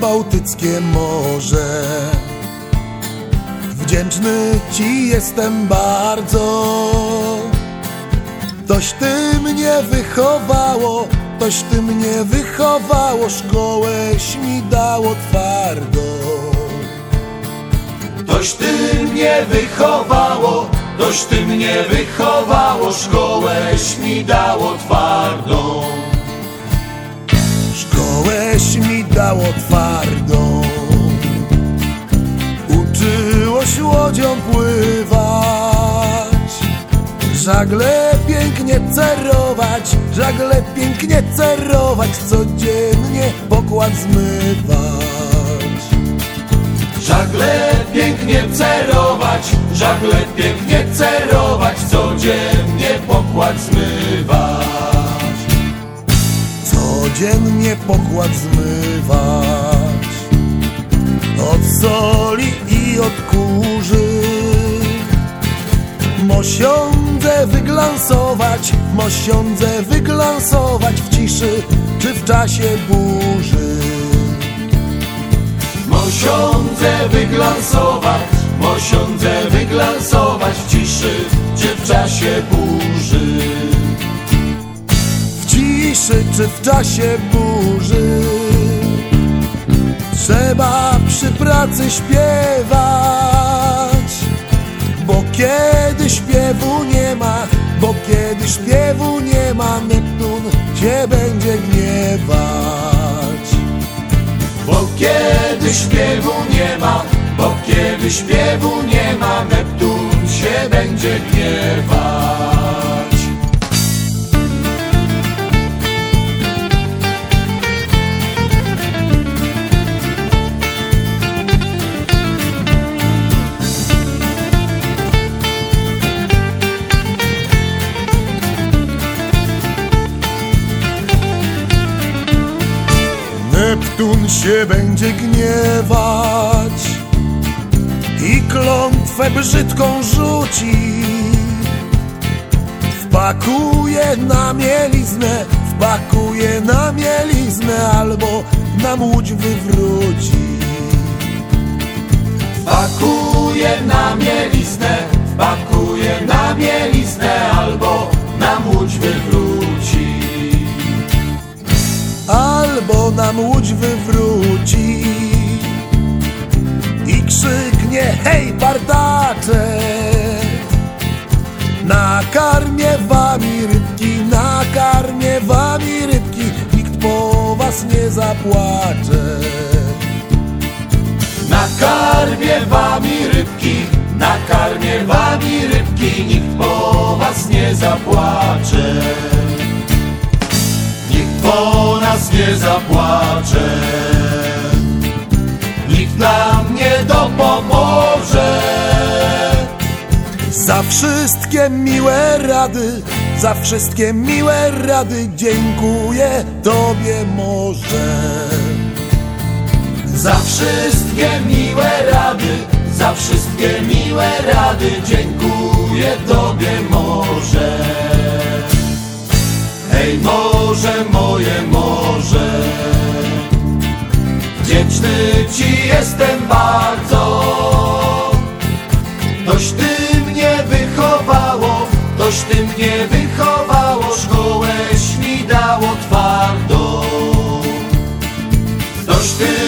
Bałtyckie morze. Wdzięczny Ci jestem bardzo. Toś Ty mnie wychowało, toś Ty mnie wychowało, szkołeś mi dało twardo. Toś Ty mnie wychowało, toś Ty mnie wychowało, szkołeś mi dało twardą. Dało twardą Uczyłoś łodzią pływać. Żagle pięknie cerować Żagle pięknie cerować Codziennie pokład zmywać. Żagle pięknie cerować, żagle pięknie cerować, codziennie pokład zmywać. Codziennie pokład zmywać. Od soli i od kurzy. Mosiądze wyglansować Mosiądze wyglansować w ciszy Czy w czasie burzy. Mosiądze wyglansować, mosiądze wyglansować w ciszy, czy w czasie burzy. Czy w czasie burzy Trzeba przy pracy śpiewać Bo kiedy śpiewu nie ma Bo kiedy śpiewu nie ma Neptun się będzie gniewać Bo kiedy śpiewu nie ma, bo kiedy śpiewu nie ma, Neptun się będzie gniewać. Neptun się będzie gniewać i klątwę brzydką rzuci. Wpakuje na mieliznę, wpakuje na mieliznę albo na łódź wywróci. Albo nam łódź wywróci. I krzyknie hej partacze nakarmię wami rybki, nakarmię wami rybki nikt po was nie zapłacze. Nakarmię wami rybki, nakarmię wami rybki, nikt po was nie zapłacze. Nie zapłacze. Nikt nam nie dopomoże. za wszystkie miłe rady za wszystkie miłe rady dziękuję tobie może Za wszystkie miłe rady, za wszystkie miłe rady dziękuję Tobie morze. Toś ty mnie wychowało, toś ty mnie wychowało, szkołę mi dało twardo. Toś ty